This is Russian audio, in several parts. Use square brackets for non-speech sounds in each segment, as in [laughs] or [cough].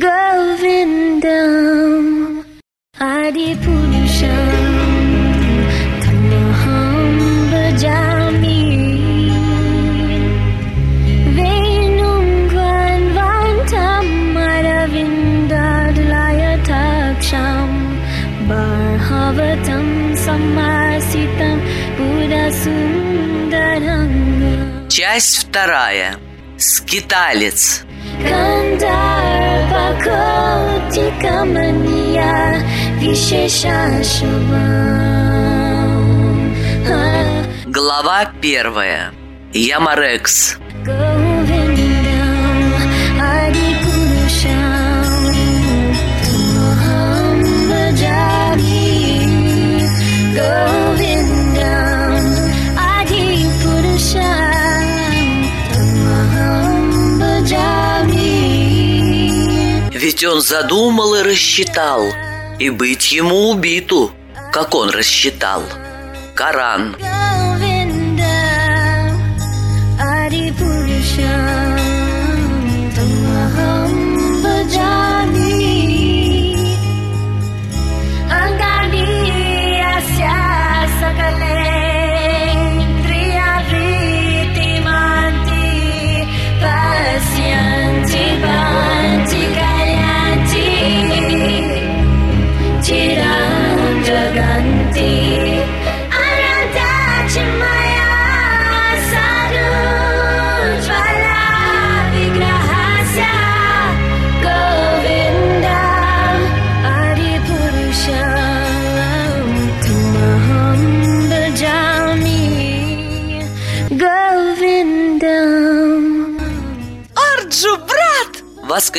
Govindam Barhavatam Samasitam Buddha Sundaranga Часть вторая. Скиталец. Visheshashavam Глава первая. Ямарекс. Govindam задумал и рассчитал, и быть ему убиту, как он рассчитал. Коран. Govindam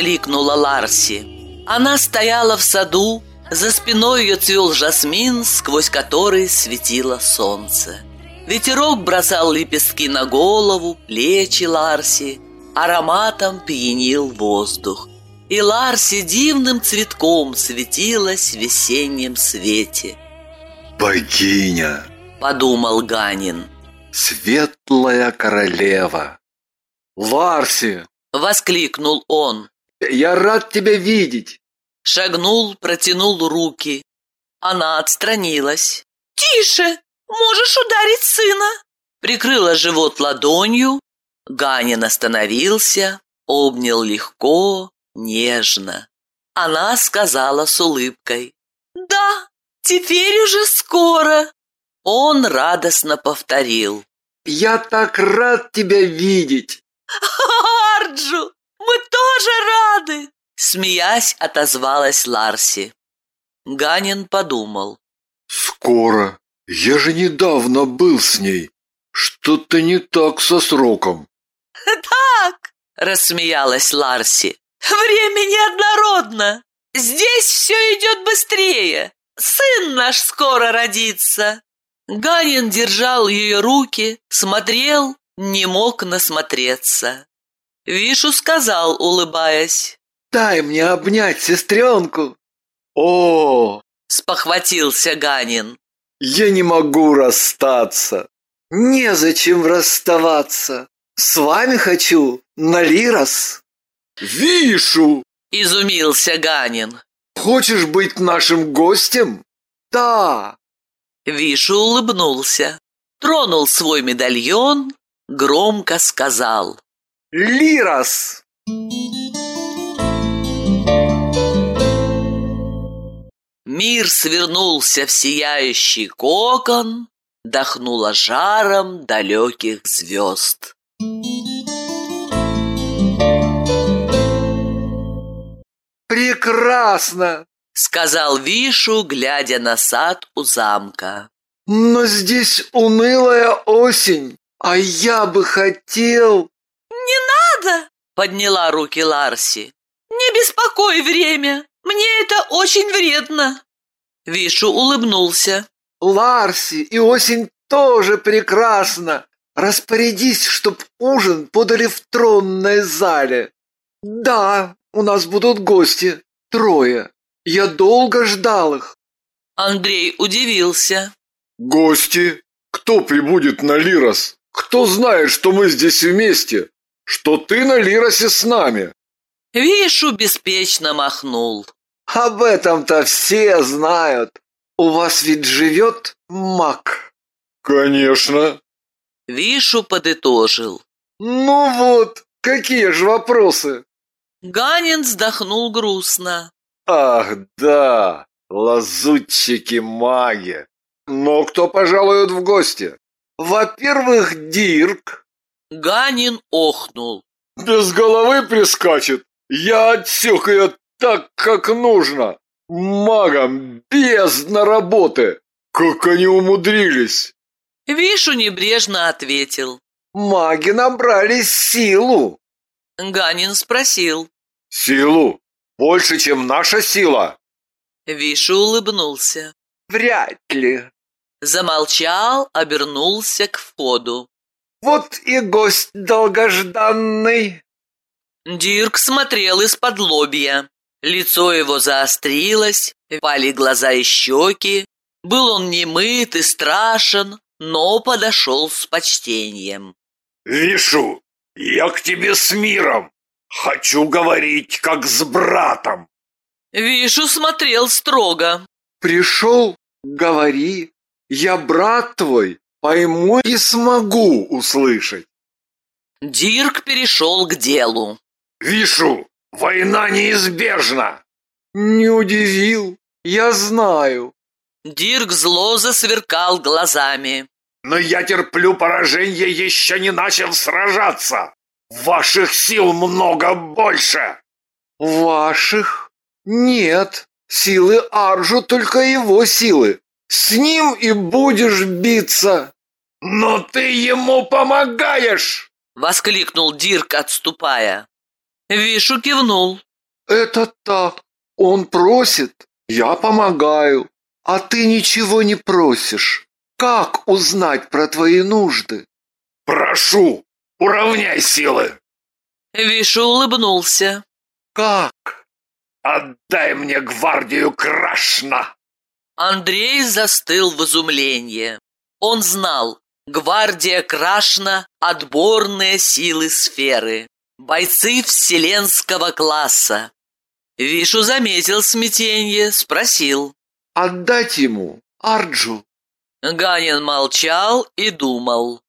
воскликнула Ларси. Она стояла в саду, за спиной ее цвел жасмин, сквозь который светило солнце. Ветерок бросал лепестки на голову, плечи Ларси, ароматом пьянил воздух. И Ларси дивным цветком светилась в весеннем свете, Богиня, подумал Ганин. светлая королева. Ларси, Воскликнул он. Я рад тебя видеть. Шагнул, протянул руки. Она отстранилась. «Тише! Можешь ударить сына!» Прикрыла живот ладонью. Ганин остановился, обнял легко, нежно. Она сказала с улыбкой. «Да, теперь уже скоро!» Он радостно повторил. Я так рад тебя видеть. «Арджу, мы тоже рады!» Смеясь, отозвалась Ларси. Ганин подумал. Скоро. Я же недавно был с ней. Что-то не так со сроком. «Так!» – рассмеялась Ларси. «Время неоднородно. Здесь все идет быстрее. Сын наш скоро родится». Ганин держал ее руки, смотрел, не мог насмотреться. Вишу сказал, улыбаясь. Дай мне обнять сестренку. О, Спохватился Ганин. я не могу расстаться. Незачем расставаться. С вами хочу на Лирос. Вишу! Изумился Ганин. Хочешь быть нашим гостем? Да. Вишу улыбнулся, тронул свой медальон, громко сказал. Лирос! Мир свернулся в сияющий кокон, дохнуло жаром далеких звезд. Прекрасно! Сказал Вишу, глядя на сад у замка. Но здесь унылая осень, а я бы хотел... «Надо!» — подняла руки Ларси. «Не беспокой время, мне это очень вредно!» Вишу улыбнулся. Ларси и осень тоже прекрасно. Распорядись, чтоб ужин подали в тронной зале. Да, у нас будут гости. Трое. Я долго ждал их. Андрей удивился. Гости? Кто прибудет на Лирос? Кто знает, что мы здесь вместе? Что ты на Лиросе с нами? Вишу беспечно махнул. Об этом-то все знают. У вас ведь живет маг. Конечно. Вишу подытожил. Ну вот, какие же вопросы? Ганин вздохнул грустно. Ах, да, лазутчики-маги. Но кто пожалует в гости? Во-первых, Дирк. Ганин охнул. Без головы прискачет. Я отсек ее так, как нужно. Магам бездна работы. Как они умудрились? Вишу небрежно ответил. Маги набрали силу. Ганин спросил. Силу? Больше, чем наша сила? Вишу улыбнулся. Вряд ли. Замолчал, обернулся к входу. Вот и гость долгожданный. Дирк смотрел из-под лобья. Лицо его заострилось, пали глаза и щеки. Был он немыт и страшен, но подошел с почтением. Вишу, я к тебе с миром. Хочу говорить, как с братом. Вишу смотрел строго. Пришел, говори. Я брат твой, пойму и смогу услышать. Дирк перешел к делу. Вишу, война неизбежна. Не удивил, я знаю. Дирк зло засверкал глазами. Но я терплю поражение, еще не начав сражаться. Ваших сил много больше. Ваших? Нет, силы Аржу только его силы. С ним и будешь биться. Но ты ему помогаешь. Воскликнул Дирк, отступая. Вишу кивнул. Это так. Он просит, я помогаю. А ты ничего не просишь. Как узнать про твои нужды? Прошу, уравняй силы. Вишу улыбнулся. Как? Отдай мне гвардию Крашна. Андрей застыл в изумлении. Он знал, гвардия Крашна – отборные силы сферы, бойцы вселенского класса. Вишу заметил смятенье, спросил. Отдать ему, Арджу. Ганин молчал и думал.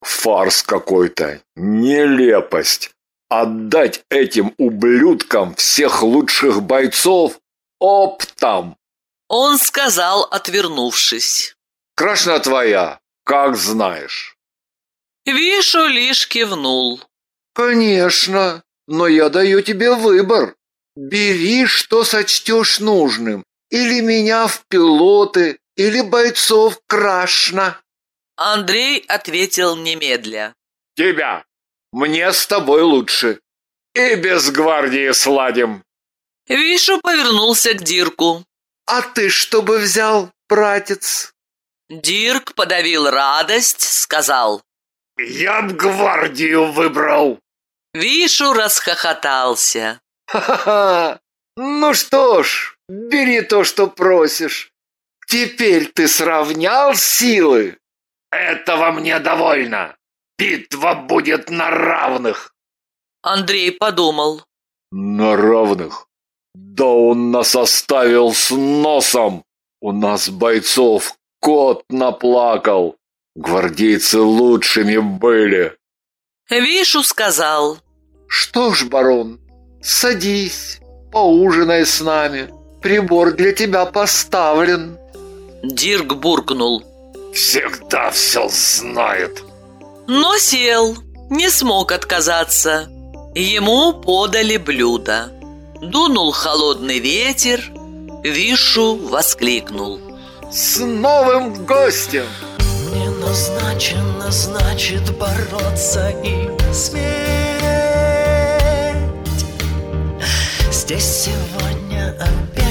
Фарс какой-то, нелепость. Отдать этим ублюдкам всех лучших бойцов оптом. Он сказал, отвернувшись. Крашна твоя, как знаешь. Вишу лишь кивнул. Конечно, но я даю тебе выбор. Бери, что сочтешь нужным. Или меня в пилоты, или бойцов Крашна. Андрей ответил немедля. Тебя. Мне с тобой лучше. И без гвардии сладим. Вишу повернулся к Дирку. А ты что бы взял, братец? Дирк подавил радость, сказал. Я б гвардию выбрал. Вишу расхохотался. Ха-ха-ха. Ну что ж, бери то, что просишь. Теперь ты сравнял силы? Этого мне довольно. Битва будет на равных. Андрей подумал. На равных? Да он нас оставил с носом. У нас бойцов кот наплакал. Гвардейцы лучшими были. Вишу сказал. Что ж, барон, садись, поужинай с нами. Прибор для тебя поставлен. Дирк буркнул. Всегда все знает. Но сел, не смог отказаться. Ему подали блюдо. Дунул холодный ветер, Вишу воскликнул. С новым гостем! Мне назначено, значит, бороться и сметь Здесь сегодня обедает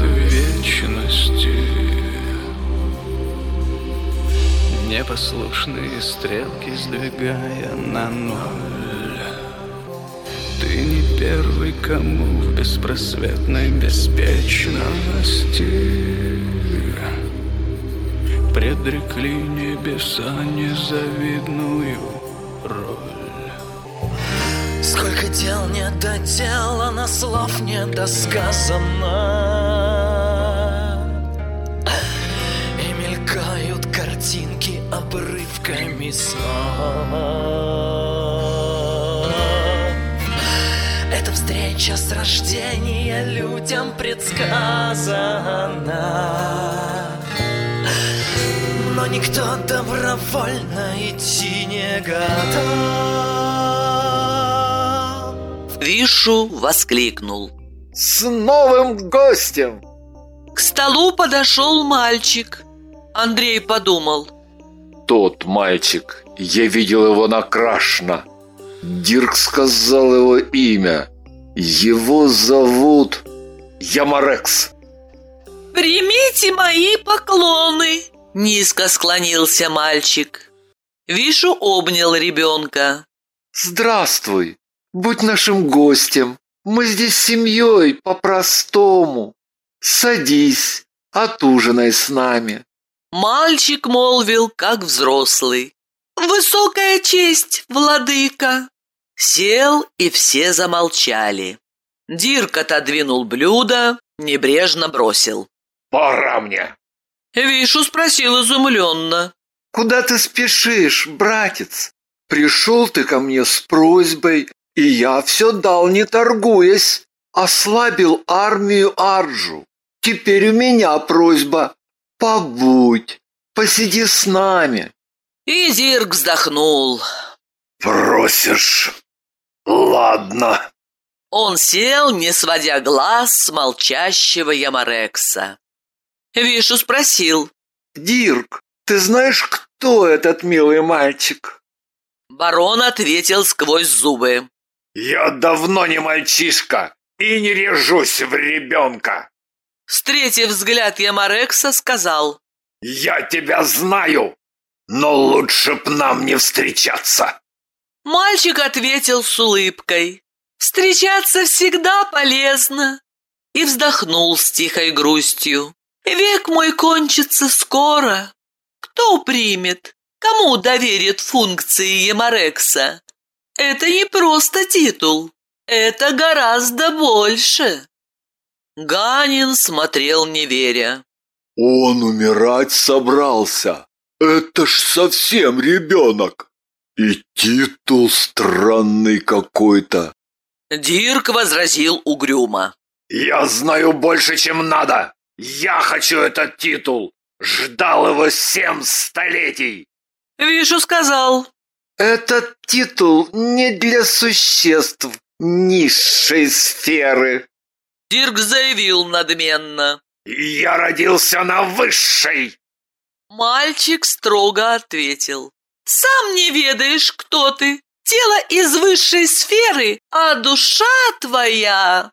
в вечности. Непослушные стрелки сдвигая на ноль. Ты не первый, кому в беспросветной беспечности. Предрекли небеса незавидную роль. Сколько дел не доделано, слов не снов Эта встреча с рождения людям предсказана Но никто добровольно идти не готов Вишу воскликнул. С новым гостем! К столу подошел мальчик. Андрей подумал. Тот мальчик, я видел его накрашно. Дирк сказал его имя. Его зовут Ямарекс. «Примите мои поклоны!» Низко склонился мальчик. Вишу обнял ребенка. Здравствуй, будь нашим гостем. Мы здесь с семьей по-простому. Садись, отужинай с нами. Мальчик молвил, как взрослый. «Высокая честь, владыка!» Сел, и все замолчали. Дирк отодвинул блюдо, небрежно бросил. Пора мне. Вишу спросил изумленно. Куда ты спешишь, братец? Пришел ты ко мне с просьбой, и я все дал, не торгуясь. Ослабил армию Арджу. Теперь у меня просьба. Побудь, посиди с нами. И Дирк вздохнул. Просишь? Ладно. Он сел, не сводя глаз с молчащего Ямарекса. Вишу спросил. Дирк, ты знаешь, кто этот милый мальчик? Барон ответил сквозь зубы. Я давно не мальчишка и не режусь в ребенка. Встретив взгляд Ямарекса, сказал. Я тебя знаю, но лучше б нам не встречаться. Мальчик ответил с улыбкой. Встречаться всегда полезно. И вздохнул с тихой грустью. Век мой кончится скоро. Кто примет? Кому доверит функции Ямарекса? Это не просто титул. Это гораздо больше. Ганин смотрел не веря. Он умирать собрался. Это ж совсем ребенок. И титул странный какой-то. Дирк возразил угрюмо. Я знаю больше, чем надо. Я хочу этот титул. Ждал его семь столетий. Вишу сказал. Этот титул не для существ низшей сферы. Дирк заявил надменно. Я родился на высшей. Мальчик строго ответил. Сам не ведаешь, кто ты. Тело из высшей сферы, а душа твоя...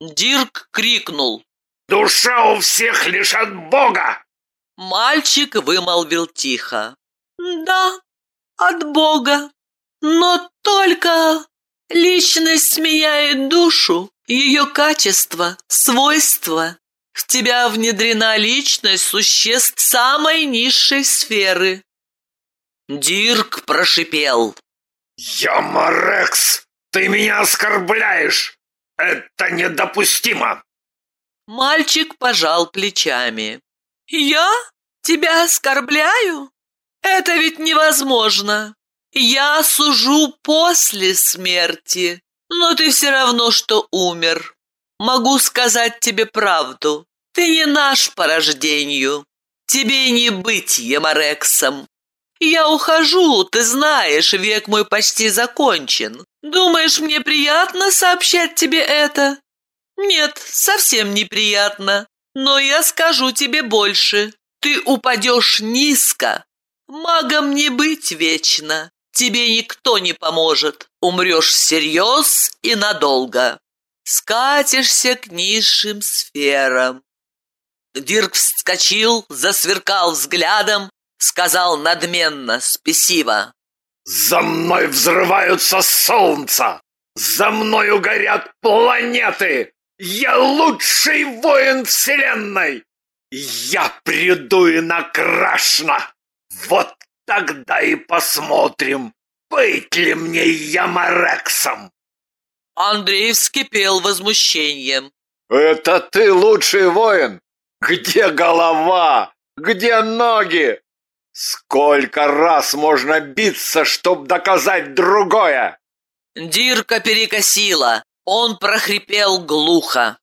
Дирк крикнул. Душа у всех лишь от Бога. Мальчик вымолвил тихо. Да, от Бога. Но только личность меняет душу, ее качество, свойства. В тебя внедрена личность существ самой низшей сферы. Дирк прошипел. Ямарекс, ты меня оскорбляешь. Это недопустимо. Мальчик пожал плечами. «Я? Тебя оскорбляю? Это ведь невозможно. Я сужу после смерти, но ты все равно, что умер. Могу сказать тебе правду. Ты не наш по рождению. Тебе не быть Ямарексом. Я ухожу, ты знаешь, век мой почти закончен. Думаешь, мне приятно сообщать тебе это? Нет, совсем неприятно. Но я скажу тебе больше. Ты упадешь низко. Магом не быть вечно. Тебе никто не поможет. Умрешь всерьез и надолго. Скатишься к низшим сферам. Дирк вскочил, засверкал взглядом, сказал надменно, спесиво. За мной взрываются солнца, За мною горят планеты! Я лучший воин вселенной! Я приду и накрашно! Вот тогда и посмотрим, быть ли мне Ямарексом!» Андрей вскипел возмущением. «Это ты лучший воин? Где голова? Где ноги? Сколько раз можно биться, чтобы доказать другое?» Дирка перекосила. Он прохрипел глухо.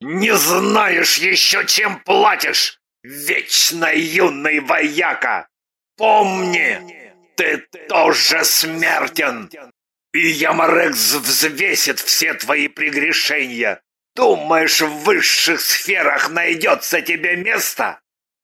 «Не знаешь еще, чем платишь, вечно юный вояка! Помни, ты тоже смертен! И Ямарекс взвесит все твои прегрешения! Думаешь, в высших сферах найдется тебе место?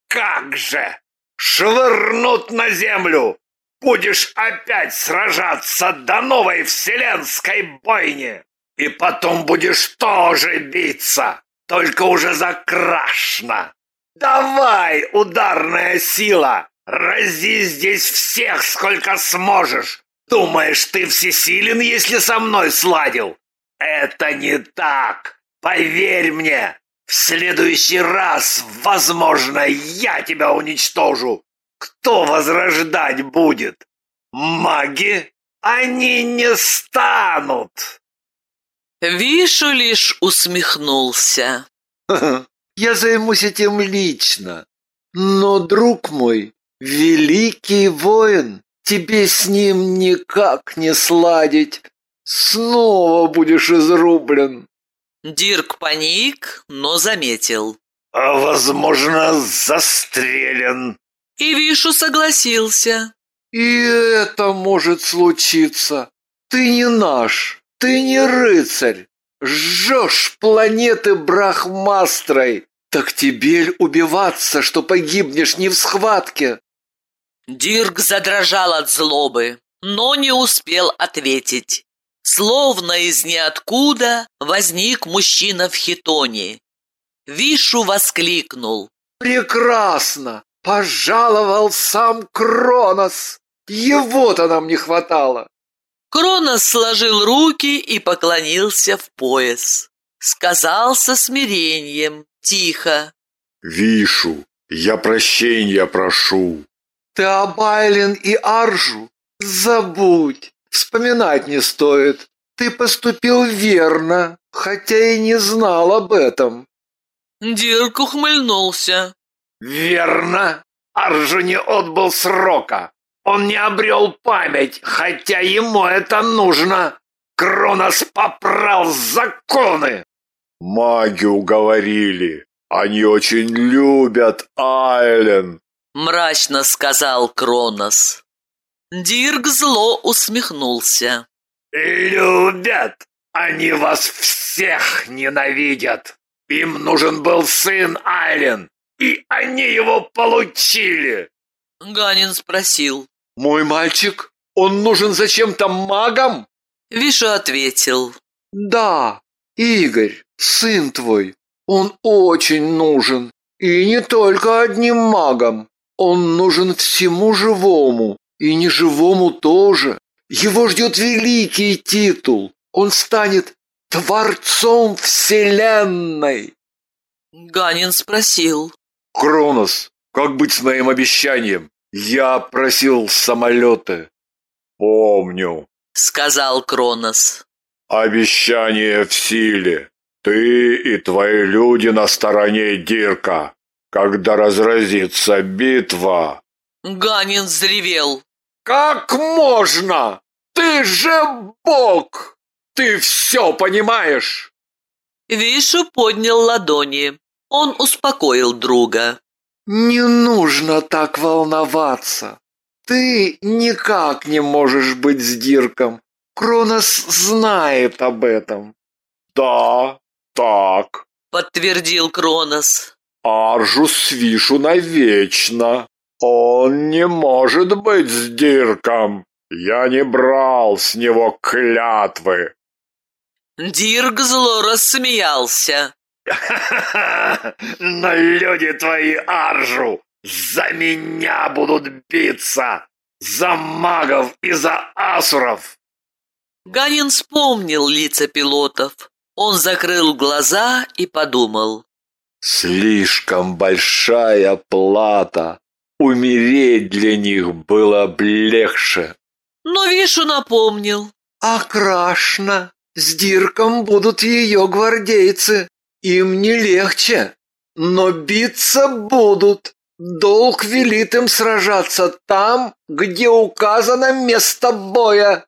Как же! Швырнут на землю! Будешь опять сражаться до новой вселенской бойни! И потом будешь тоже биться, только уже закрашно! Давай, ударная сила! Рази здесь всех, сколько сможешь! Думаешь, ты всесилен, если со мной сладил? Это не так! Поверь мне, в следующий раз, возможно, я тебя уничтожу. Кто возрождать будет? Маги? Они не станут. Вишу лишь усмехнулся. [laughs] Я займусь этим лично. Но, друг мой, великий воин, тебе с ним никак не сладить. Снова будешь изрублен. Дирк паник, но заметил. А, возможно, застрелен. И Вишу согласился. И это может случиться. Ты не наш, ты не рыцарь. Жжешь планеты Брахмастрой. Так тебе ль убиваться, что погибнешь не в схватке? Дирк задрожал от злобы, но не успел ответить. Словно из ниоткуда возник мужчина в хитоне. Вишу воскликнул. Прекрасно! Пожаловал сам Кронос! Его-то нам не хватало! Кронос сложил руки и поклонился в пояс. Сказал со смирением, тихо. Вишу, я прощения прошу. Ты Абайлин и Аржу забудь. Вспоминать не стоит. Ты поступил верно, хотя и не знал об этом. Дирк ухмыльнулся. Верно. Аржу не отбыл срока. Он не обрел память, хотя ему это нужно. Кронос попрал законы. Маги уговорили. Они очень любят Айлен. Мрачно сказал Кронос. Дирк зло усмехнулся. Любят. Они вас всех ненавидят. Им нужен был сын Айлен, и они его получили. Ганин спросил. Мой мальчик, он нужен зачем-то магам? Виша ответил. Да, Игорь, сын твой, он очень нужен. И не только одним магам. Он нужен всему живому, и неживому тоже. Его ждет великий титул. Он станет Творцом Вселенной. Ганин спросил. Кронос, как быть с моим обещанием? Я просил самолеты. Помню, сказал Кронос. Обещание в силе. Ты и твои люди на стороне Дирка. Когда разразится битва... Ганин взревел. Как можно? Ты же бог! Ты все понимаешь! Вишу поднял ладони. Он успокоил друга. Не нужно так волноваться. Ты никак не можешь быть с Дирком. Кронос знает об этом. Да, так, подтвердил Кронос. Аржус Вишу навечно. Он не может быть с Дирком. Я не брал с него клятвы. Дирк зло рассмеялся. [laughs] Но люди твои, Аржу, за меня будут биться! За магов и за асуров! Ганин вспомнил лица пилотов. Он закрыл глаза и подумал. Слишком большая плата. Умереть для них было б легче. Но Вишу напомнил. Окрашно. С Дирком будут ее гвардейцы. Им не легче. Но биться будут. Долг велит им сражаться там, где указано место боя.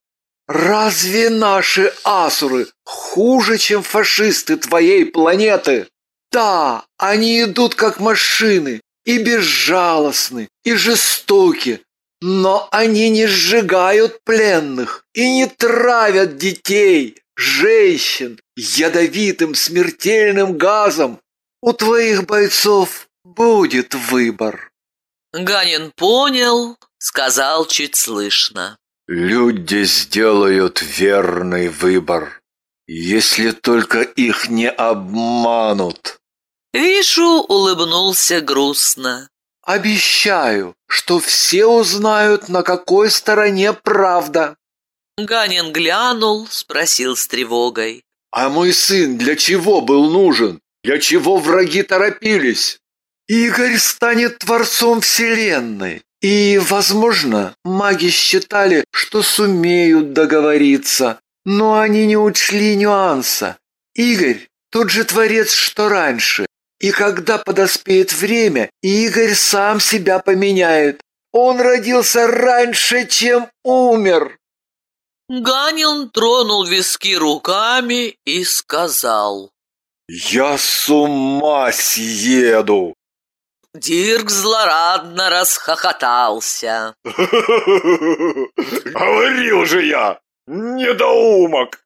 Разве наши асуры хуже, чем фашисты твоей планеты? Да, они идут как машины, и безжалостны, и жестоки, но они не сжигают пленных и не травят детей, женщин ядовитым смертельным газом. У твоих бойцов будет выбор. Ганин понял, сказал чуть слышно. Люди сделают верный выбор, если только их не обманут. Вишу улыбнулся грустно. Обещаю, что все узнают, на какой стороне правда. Ганин глянул, спросил с тревогой. А мой сын для чего был нужен? Для чего враги торопились? Игорь станет творцом вселенной. И, возможно, маги считали, что сумеют договориться, но они не учли нюанса. Игорь тот же творец, что раньше. И когда подоспеет время, Игорь сам себя поменяет. Он родился раньше, чем умер. Ганин тронул виски руками и сказал. «Я с ума съеду!» Дирк злорадно расхохотался. [laughs] «Говорил же я! Недоумок!»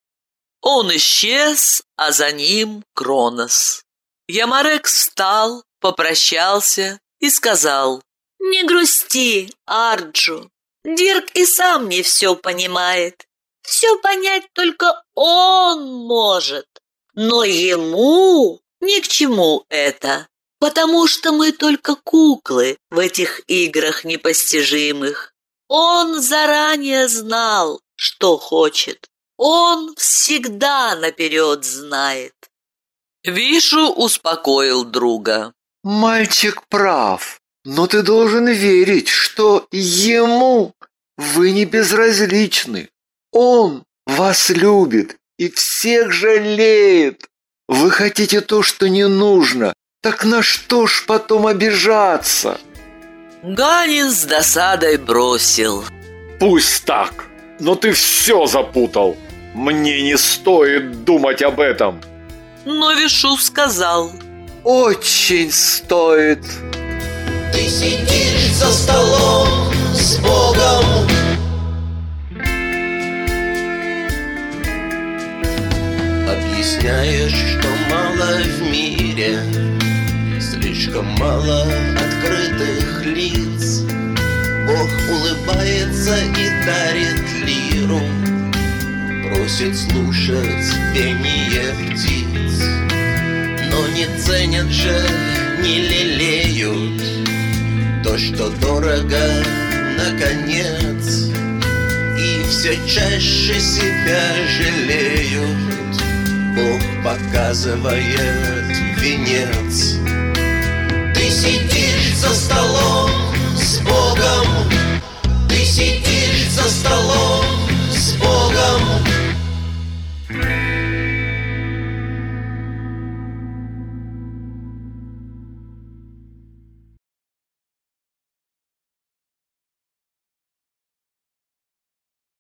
Он исчез, а за ним Кронос. Ямарек встал, попрощался и сказал. Не грусти, Арджу. Дирк и сам не все понимает. Все понять только он может. Но ему ни к чему это, потому что мы только куклы в этих играх непостижимых. Он заранее знал, что хочет. Он всегда наперед знает. Вишу успокоил друга. Мальчик прав, но ты должен верить, что ему вы не безразличны. Он вас любит и всех жалеет. Вы хотите то, что не нужно, так на что ж потом обижаться? Ганин с досадой бросил. Пусть так, но ты все запутал. Мне не стоит думать об этом. Но Вишу сказал. Очень стоит. Ты сидишь за столом с Богом Объясняешь, что мало в мире Слишком мало открытых лиц Бог улыбается и дарит Просит слушать пение птиц. Но не ценят же, не лелеют То, что дорого, наконец. И все чаще себя жалеют. Бог показывает венец. Ты сидишь за столом с Богом. Ты сидишь за столом